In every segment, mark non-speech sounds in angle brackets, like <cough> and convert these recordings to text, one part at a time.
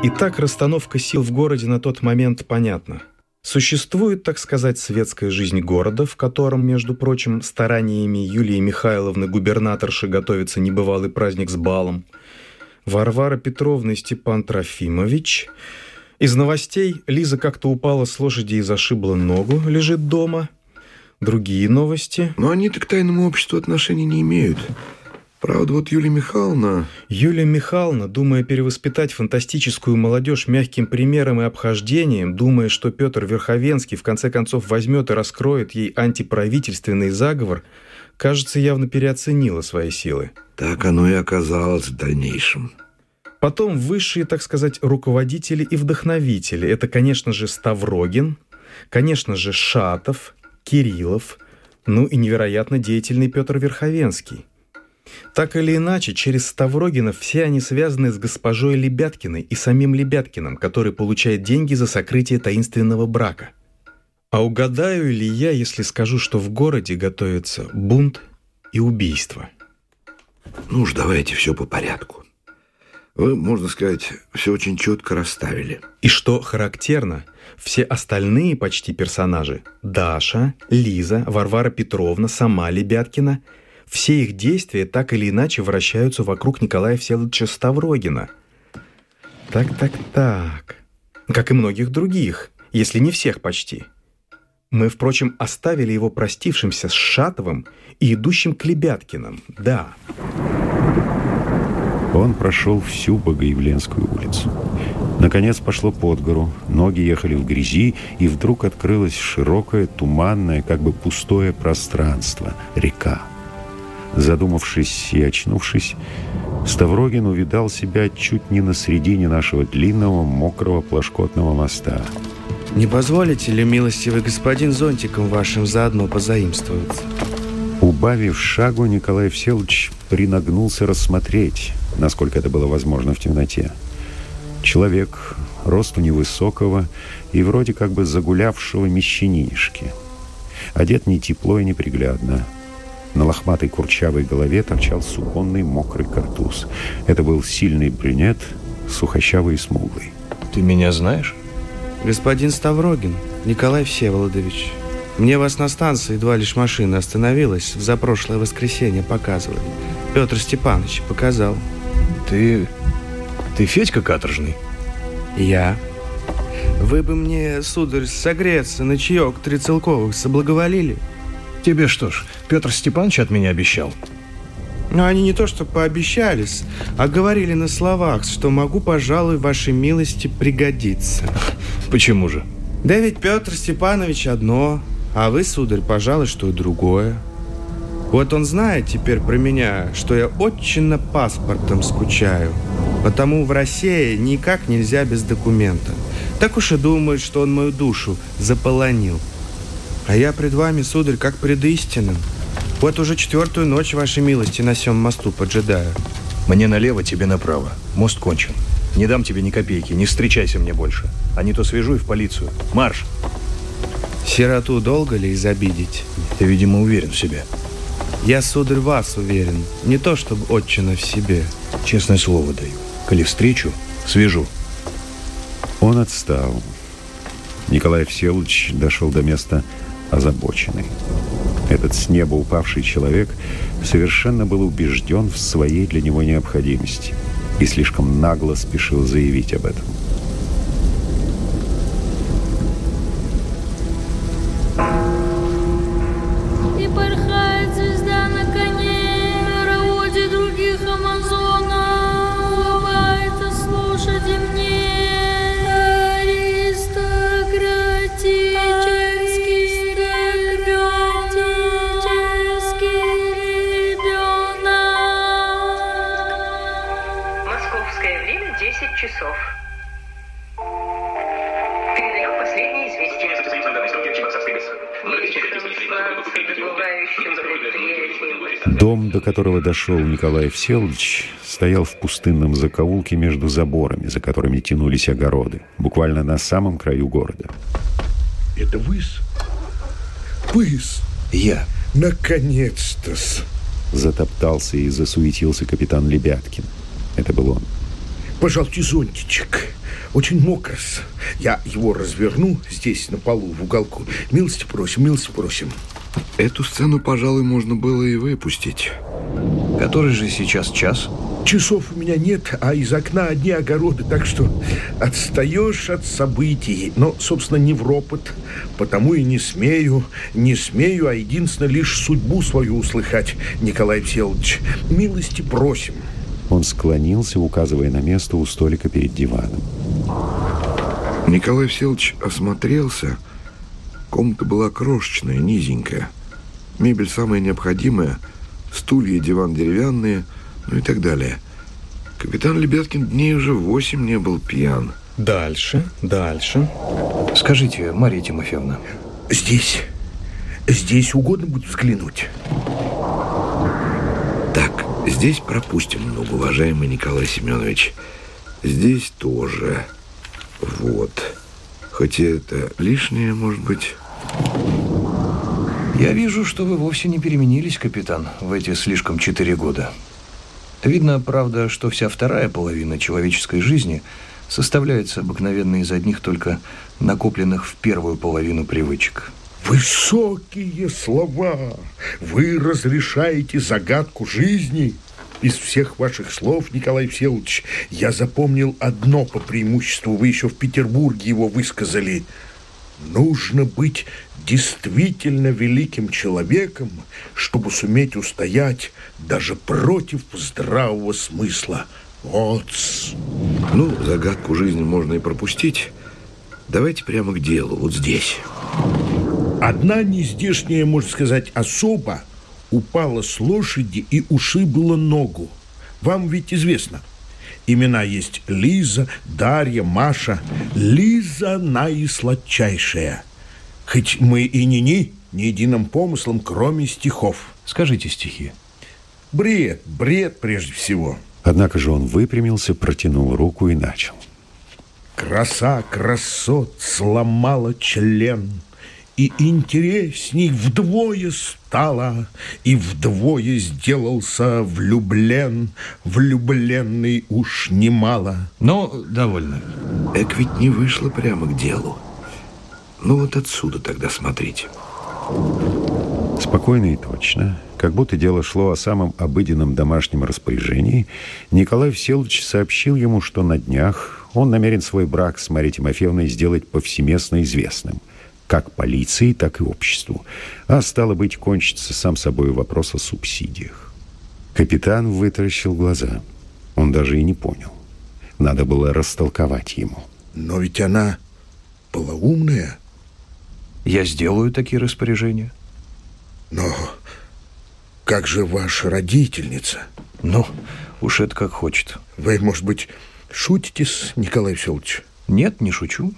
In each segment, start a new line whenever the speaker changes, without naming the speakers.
Итак, расстановка сил в городе на тот момент понятна. Существует, так сказать, светская жизнь города, в котором, между прочим, стараниями Юлии Михайловны губернаторши готовится небывалый праздник с балом. Варвара Петровна и Степан Трофимович. Из новостей Лиза как-то упала с лошади и зашибла ногу, лежит дома. Другие новости.
Но они-то к тайному обществу отношения не имеют. Правда, вот Юлия Михайловна...
Юлия Михайловна, думая перевоспитать фантастическую молодежь мягким примером и обхождением, думая, что Петр Верховенский в конце концов возьмет и раскроет ей антиправительственный заговор, кажется, явно переоценила свои силы.
Так оно и оказалось в дальнейшем.
Потом высшие, так сказать, руководители и вдохновители. Это, конечно же, Ставрогин, конечно же, Шатов, Кириллов, ну и невероятно деятельный Петр Верховенский. Так или иначе, через Ставрогина все они связаны с госпожой Лебяткиной и самим Лебяткиным, который получает деньги за сокрытие таинственного брака. А угадаю ли я, если скажу, что в городе готовится бунт и убийство?
Ну уж давайте все по порядку. Вы, можно сказать, все очень четко расставили.
И что характерно, все остальные почти персонажи – Даша, Лиза, Варвара Петровна, сама Лебяткина – все их действия так или иначе вращаются вокруг Николая Всеволодовича Ставрогина. Так, так, так. Как и многих других, если не всех почти. Мы, впрочем, оставили его простившимся с Шатовым и идущим к Лебяткиным. Да.
Он прошел всю Богоявленскую улицу. Наконец пошло под гору, ноги ехали в грязи, и вдруг открылось широкое, туманное, как бы пустое пространство — река. Задумавшись и очнувшись, Ставрогин увидал себя чуть не на середине нашего длинного, мокрого, плашкотного моста.
«Не позволите ли, милостивый господин, зонтиком вашим заодно позаимствоваться?»
Убавив шагу, Николай Всеволодович принагнулся рассмотреть, насколько это было возможно в темноте. Человек, росту невысокого и вроде как бы загулявшего мещанишки. Одет не тепло и неприглядно. На лохматой курчавой голове торчал суконный мокрый картуз. Это был сильный брюнет, сухощавый и смуглый.
Ты меня знаешь?
Господин Ставрогин, Николай Всеволодович. Мне вас на станции едва лишь машина остановилась. За прошлое воскресенье показывали. Петр Степанович показал.
Ты... ты Федька каторжный?
Я. Вы бы мне, сударь, согреться на чаек три целковых соблаговолили?
Тебе что ж, Петр Степанович от меня обещал?
Но они не то что пообещались, а говорили на словах, что могу, пожалуй, вашей милости пригодиться.
Почему же?
Да ведь Петр Степанович одно, а вы, сударь, пожалуй, что и другое. Вот он знает теперь про меня, что я очень паспортом скучаю. Потому в России никак нельзя без документа. Так уж и думает, что он мою душу заполонил. А я пред вами, сударь, как пред истинным. Вот уже четвертую ночь, вашей милости, на сём мосту поджидаю.
Мне налево, тебе направо. Мост кончен. Не дам тебе ни копейки, не встречайся мне больше. А не то свяжу и в полицию. Марш!
Сироту долго ли изобидеть?
Ты, видимо, уверен в себе.
Я, сударь, вас уверен. Не то, чтобы отчина в себе.
Честное слово даю. Коли встречу, свяжу.
Он отстал. Николай Всеволодович дошел до места озабоченный. Этот с неба упавший человек совершенно был убежден в своей для него необходимости и слишком нагло спешил заявить об этом. Которого дошел Николай Всеволодович, стоял в пустынном закоулке между заборами, за которыми тянулись огороды, буквально на самом краю города.
Это вы-с? Вы-с?
Я.
Наконец-то-с.
Затоптался и засуетился капитан Лебяткин. Это был он.
Пожалуйте, зонтичек.
очень мокро. Я его разверну здесь, на полу, в уголку. Милости просим, милости просим.
Эту сцену, пожалуй, можно было и выпустить.
Который же сейчас час?
Часов у меня нет, а из окна одни огороды, так что отстаешь от событий. Но, собственно, не в ропот, потому и не смею, не смею, а единственно лишь судьбу свою услыхать, Николай Всеволодович. Милости просим.
Он склонился, указывая на место у столика перед диваном.
Николай Всеволодович осмотрелся. Комната была крошечная, низенькая. Мебель самая необходимая. Стулья, диван деревянные, ну и так далее. Капитан Лебяткин дней уже восемь не был пьян.
Дальше, дальше.
Скажите, Мария Тимофеевна.
Здесь, здесь угодно будет взглянуть.
Так, здесь пропустим многоуважаемый Николай Семенович. Здесь тоже. Вот. Хоть и это лишнее, может быть...
Я вижу, что вы вовсе не переменились, капитан, в эти слишком четыре года. Видно, правда, что вся вторая половина человеческой жизни составляется обыкновенно из одних только накопленных в первую половину привычек.
Высокие слова! Вы разрешаете загадку жизни? Из всех ваших слов, Николай Всеволодович, я запомнил одно по преимуществу. Вы еще в Петербурге его высказали. Нужно быть действительно великим человеком, чтобы суметь устоять даже против здравого смысла. Вот.
Ну, загадку жизни можно и пропустить. Давайте прямо к делу, вот здесь.
Одна нездешняя, можно сказать, особа упала с лошади и ушибла ногу. Вам ведь известно. Имена есть Лиза, Дарья, Маша. Лиза наисладчайшая. Хоть мы и не ни, ни единым помыслом, кроме стихов.
Скажите стихи.
Бред, бред прежде всего.
Однако же он выпрямился, протянул руку и начал.
Краса красот сломала член – и интересней вдвое стало, и вдвое сделался влюблен, влюбленный уж немало.
Ну, довольно.
Эк ведь не вышло прямо к делу. Ну вот отсюда тогда смотрите.
Спокойно и точно, как будто дело шло о самом обыденном домашнем распоряжении, Николай Всеволодович сообщил ему, что на днях он намерен свой брак с Марией Тимофеевной сделать повсеместно известным – как полиции, так и обществу. А стало быть, кончится сам собой вопрос о субсидиях. Капитан вытаращил глаза. Он даже и не понял. Надо было растолковать ему.
Но ведь она была умная.
Я сделаю такие распоряжения.
Но как же ваша родительница?
Ну, уж это как хочет.
Вы, может быть, шутите с Николаем Федоровичем?
Нет, не шучу.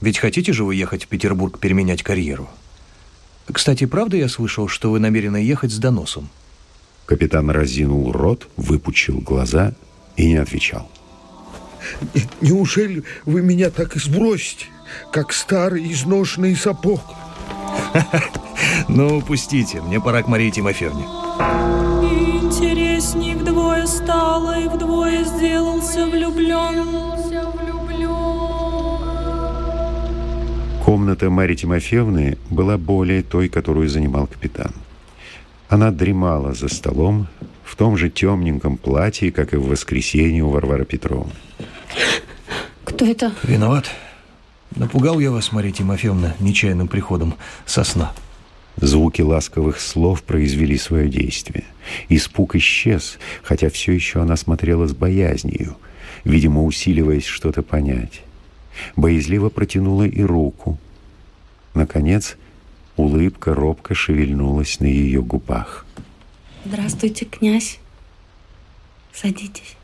Ведь хотите же вы ехать в Петербург переменять карьеру? Кстати, правда я слышал, что вы намерены ехать с доносом?
Капитан разинул рот, выпучил глаза и не отвечал.
Неужели вы меня так и сбросите, как старый изношенный сапог? <laughs>
Ну, пустите, мне пора к Марии Тимофеевне.
Интересней вдвое стало и вдвое сделался влюблен.
Комната Марии Тимофеевны была более той, которую занимал капитан. Она дремала за столом в том же темненьком платье, как и в воскресенье у Варвары Петровны.
Кто это?
Виноват. Напугал я вас, Мария Тимофеевна, нечаянным приходом со сна.
Звуки ласковых слов произвели свое действие. Испуг исчез, хотя все еще она смотрела с боязнью, видимо, усиливаясь что-то понять боязливо протянула и руку. Наконец, улыбка робко шевельнулась на ее губах.
Здравствуйте, князь. Садитесь.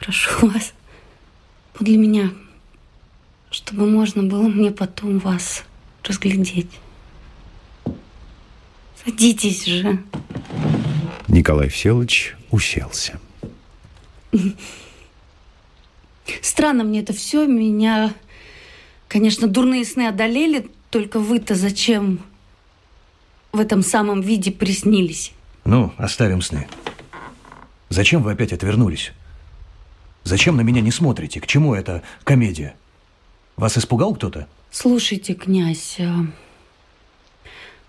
Прошу вас, подле меня, чтобы можно было мне потом вас разглядеть. Садитесь же.
Николай Всеволодович уселся.
Странно мне это все. Меня, конечно, дурные сны одолели. Только вы-то зачем в этом самом виде приснились?
Ну, оставим сны. Зачем вы опять отвернулись? Зачем на меня не смотрите? К чему эта комедия? Вас испугал кто-то?
Слушайте, князь, э,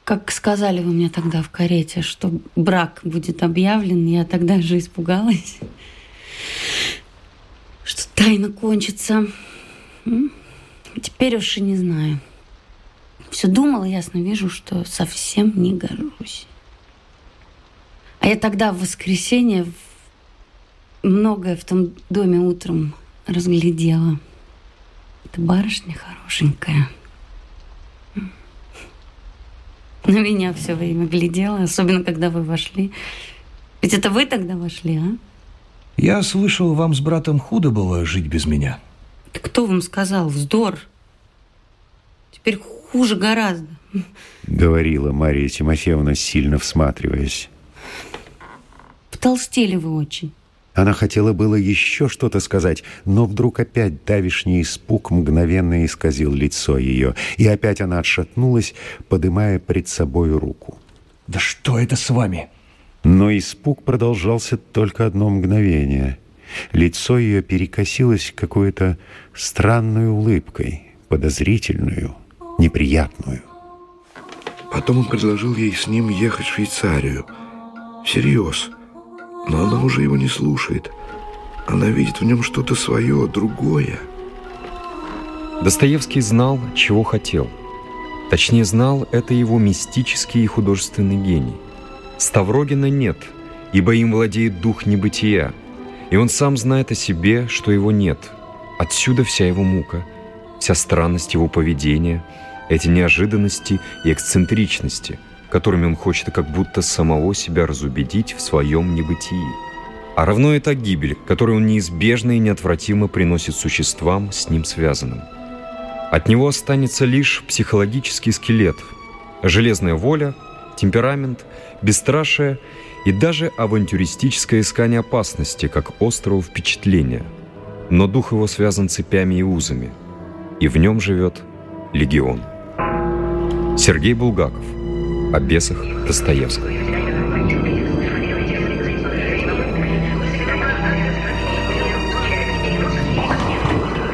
как сказали вы мне тогда в карете, что брак будет объявлен, я тогда же испугалась, что тайна кончится. Теперь уж и не знаю. Все думала, ясно вижу, что совсем не горжусь. А я тогда в воскресенье многое в том доме утром разглядела. Это барышня хорошенькая. На меня все время глядела, особенно когда вы вошли. Ведь это вы тогда вошли, а?
Я слышал, вам с братом худо было жить без меня.
Да кто вам сказал? Вздор. Теперь хуже гораздо.
Говорила Мария Тимофеевна, сильно всматриваясь.
Потолстели вы очень.
Она хотела было еще что-то сказать, но вдруг опять давишний испуг мгновенно исказил лицо ее, и опять она отшатнулась, подымая пред собой руку.
«Да что это с вами?»
Но испуг продолжался только одно мгновение. Лицо ее перекосилось какой-то странной улыбкой, подозрительную, неприятную.
Потом он предложил ей с ним ехать в Швейцарию. Всерьез. Но она уже его не слушает. Она видит в нем что-то свое, другое.
Достоевский знал, чего хотел. Точнее, знал это его мистический и художественный гений. Ставрогина нет, ибо им владеет дух небытия, и он сам знает о себе, что его нет. Отсюда вся его мука, вся странность его поведения, эти неожиданности и эксцентричности – которыми он хочет как будто самого себя разубедить в своем небытии. А равно это гибель, которую он неизбежно и неотвратимо приносит существам, с ним связанным. От него останется лишь психологический скелет, железная воля, темперамент, бесстрашие и даже авантюристическое искание опасности, как острого впечатления. Но дух его связан цепями и узами, и в нем живет легион. Сергей Булгаков – о бесах Достоевского.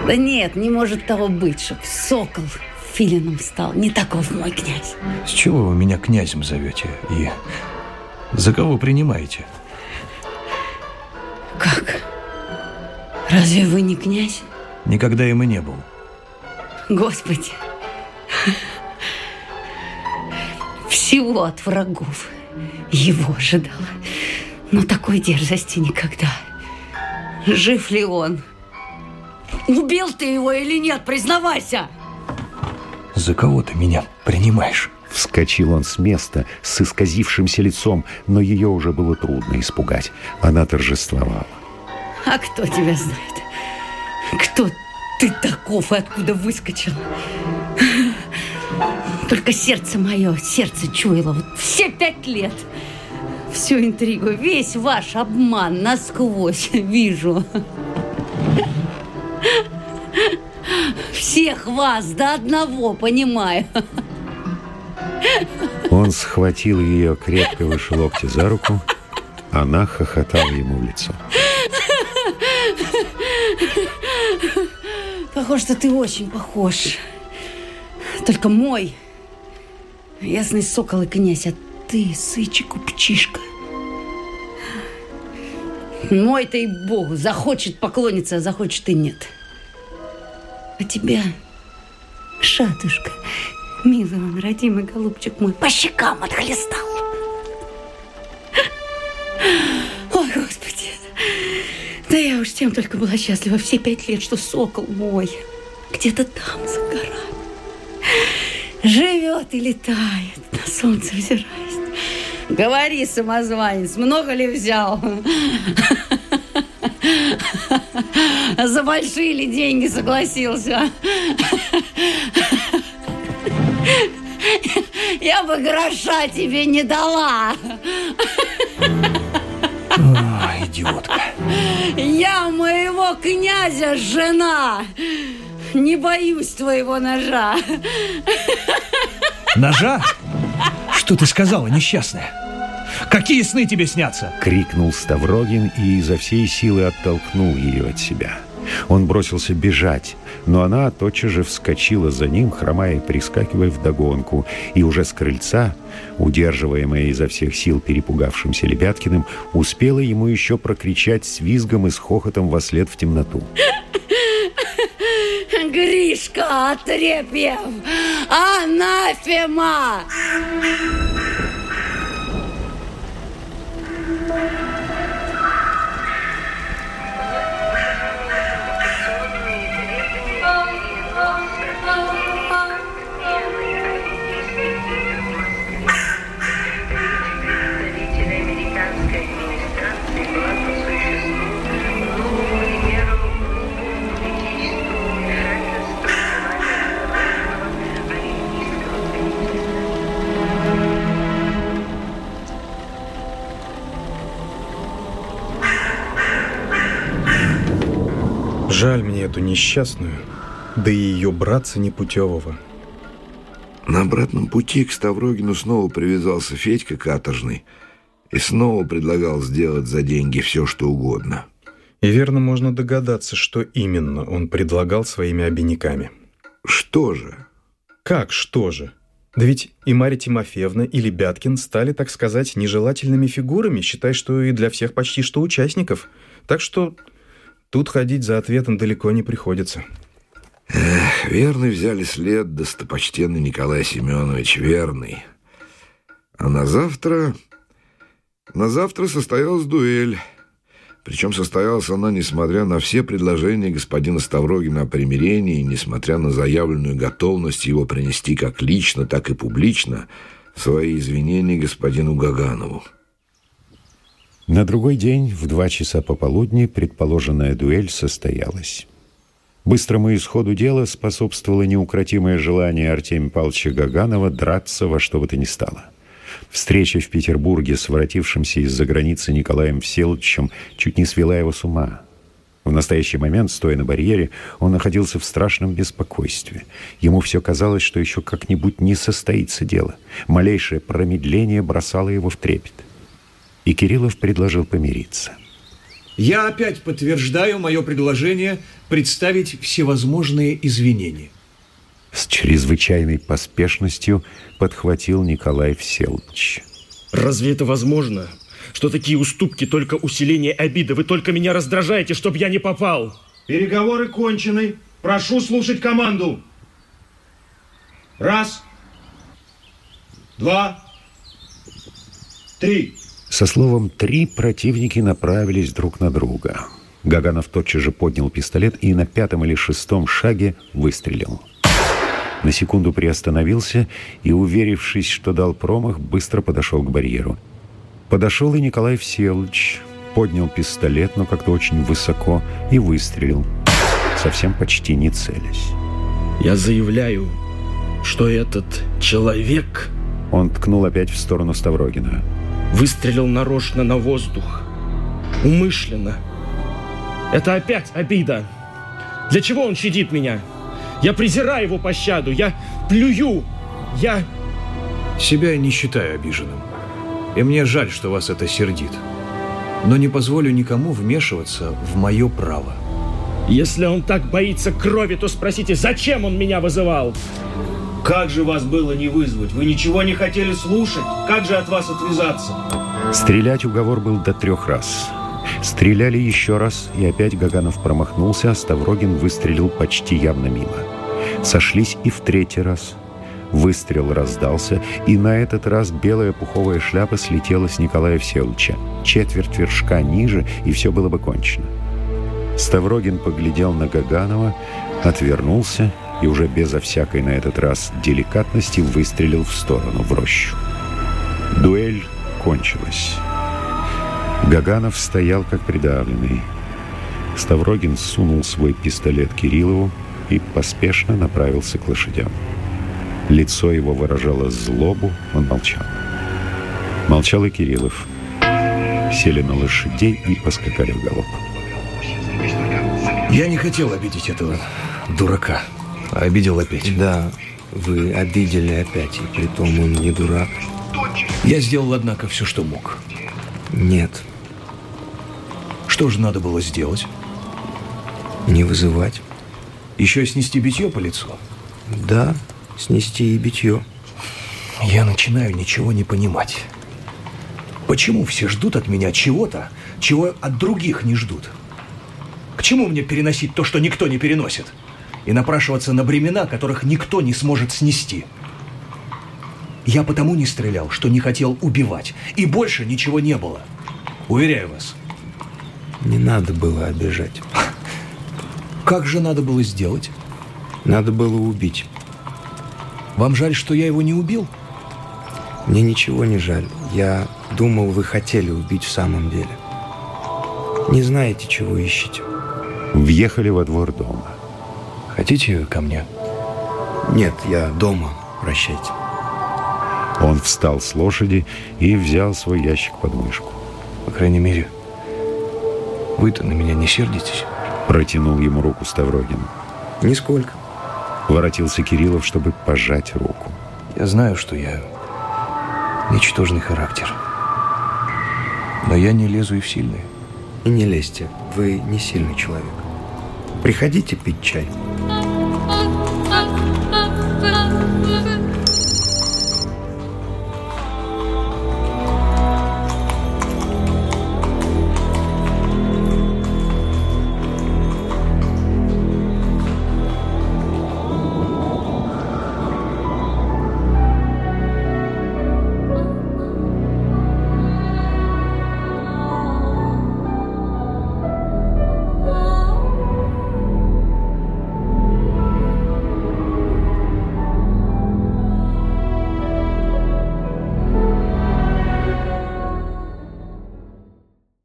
Да нет, не может того быть, чтоб сокол филином стал. Не таков мой князь.
С чего вы меня князем зовете? И за кого принимаете?
Как? Разве вы не князь?
Никогда им и не был.
Господи, всего от врагов. Его ожидала. Но такой дерзости никогда. Жив ли он? Убил ты его или нет? Признавайся!
За кого ты меня принимаешь?
Вскочил он с места с исказившимся лицом, но ее уже было трудно испугать. Она торжествовала.
А кто тебя знает? Кто ты таков и откуда выскочил? Только сердце мое, сердце чуяло вот все пять лет. Всю интригу, весь ваш обман насквозь вижу. Всех вас до одного понимаю.
Он схватил ее крепко выше локтя за руку. Она хохотала ему в лицо.
Похоже, что ты очень похож. Только мой Ясный сокол и князь, а ты, сычек, птичка. Мой-то и богу, захочет поклониться, а захочет и нет. А тебя, шатушка, милый он, родимый голубчик мой, по щекам отхлестал. Ой, Господи, да я уж тем только была счастлива все пять лет, что сокол мой где-то там за горами живет и летает, на солнце взираясь. Говори, самозванец, много ли взял? За большие ли деньги согласился? Я бы гроша тебе не дала.
О, идиотка.
Я моего князя жена. Не боюсь твоего ножа.
Ножа? Что ты сказала, несчастная?
Какие сны тебе снятся?
Крикнул Ставрогин и изо всей силы оттолкнул ее от себя. Он бросился бежать, но она тотчас же вскочила за ним, хромая и прискакивая вдогонку, и уже с крыльца, удерживаемая изо всех сил перепугавшимся Лебяткиным, успела ему еще прокричать с визгом и с хохотом во след в темноту.
Гришка Отрепьев! Анафема! Thank you.
Жаль мне эту несчастную, да и ее братца непутевого.
На обратном пути к Ставрогину снова привязался Федька Каторжный и снова предлагал сделать за деньги все, что угодно.
И верно можно догадаться, что именно он предлагал своими обиняками.
Что же?
Как что же? Да ведь и Марья Тимофеевна, и Лебяткин стали, так сказать, нежелательными фигурами, считай, что и для всех почти что участников. Так что тут ходить за ответом далеко не приходится.
Эх, верный взяли след, достопочтенный Николай Семенович, верный. А на завтра... На завтра состоялась дуэль. Причем состоялась она, несмотря на все предложения господина Ставрогина о примирении, несмотря на заявленную готовность его принести как лично, так и публично свои извинения господину Гаганову.
На другой день, в два часа пополудни, предположенная дуэль состоялась. Быстрому исходу дела способствовало неукротимое желание Артемия Павловича Гаганова драться во что бы то ни стало. Встреча в Петербурге с воротившимся из-за границы Николаем Всеволодовичем чуть не свела его с ума. В настоящий момент, стоя на барьере, он находился в страшном беспокойстве. Ему все казалось, что еще как-нибудь не состоится дело. Малейшее промедление бросало его в трепет. И Кириллов предложил помириться –
я опять подтверждаю мое предложение представить всевозможные извинения.
С чрезвычайной поспешностью подхватил Николай Всеволодович.
Разве это возможно? Что такие уступки только усиление обиды? Вы только меня раздражаете, чтобы я не попал.
Переговоры кончены. Прошу слушать команду. Раз. Два. Три.
Со словом «три» противники направились друг на друга. Гаганов тотчас же поднял пистолет и на пятом или шестом шаге выстрелил. На секунду приостановился и, уверившись, что дал промах, быстро подошел к барьеру. Подошел и Николай Всеволодович, поднял пистолет, но как-то очень высоко, и выстрелил, совсем почти не целясь.
«Я заявляю, что этот человек...»
Он ткнул опять в сторону Ставрогина.
Выстрелил нарочно на воздух. Умышленно. Это опять обида. Для чего он щадит меня? Я презираю его пощаду. Я плюю. Я...
Себя я не считаю обиженным. И мне жаль, что вас это сердит. Но не позволю никому вмешиваться в мое право.
Если он так боится крови, то спросите, зачем он меня вызывал?
Как же вас было не вызвать? Вы ничего не хотели слушать? Как же от вас отвязаться?
Стрелять уговор был до трех раз. Стреляли еще раз, и опять Гаганов промахнулся, а Ставрогин выстрелил почти явно мимо. Сошлись и в третий раз. Выстрел раздался, и на этот раз белая пуховая шляпа слетела с Николая Всеволодовича. Четверть вершка ниже, и все было бы кончено. Ставрогин поглядел на Гаганова, отвернулся и уже безо всякой на этот раз деликатности выстрелил в сторону, в рощу. Дуэль кончилась. Гаганов стоял как придавленный. Ставрогин сунул свой пистолет Кириллову и поспешно направился к лошадям. Лицо его выражало злобу, он молчал. Молчал и Кириллов. Сели на лошадей и поскакали в галоп.
Я не хотел обидеть этого дурака. Обидел опять.
Да, вы обидели опять, и притом он не дурак.
Я сделал, однако, все, что мог.
Нет,
Что же надо было сделать?
не вызывать.
Еще и снести битье по лицу?
Да, снести и битье.
Я начинаю ничего не понимать. Почему все ждут от меня чего-то, чего от других не ждут? К чему мне переносить то, что никто не переносит? И напрашиваться на бремена, которых никто не сможет снести? Я потому не стрелял, что не хотел убивать. И больше ничего не было. Уверяю вас.
Не надо было обижать.
Как же надо было сделать?
Надо было убить.
Вам жаль, что я его не убил?
Мне ничего не жаль. Я думал, вы хотели убить в самом деле. Не знаете, чего ищете.
Въехали во двор дома.
Хотите ко мне?
Нет, я дома. Прощайте.
Он встал с лошади и взял свой ящик под мышку.
По крайней мере, вы-то на меня не сердитесь?
Протянул ему руку Ставрогин.
Нисколько.
Воротился Кириллов, чтобы пожать руку.
Я знаю, что я ничтожный характер. Но я не лезу и в сильные.
И не лезьте. Вы не сильный человек. Приходите пить чай.
Oh.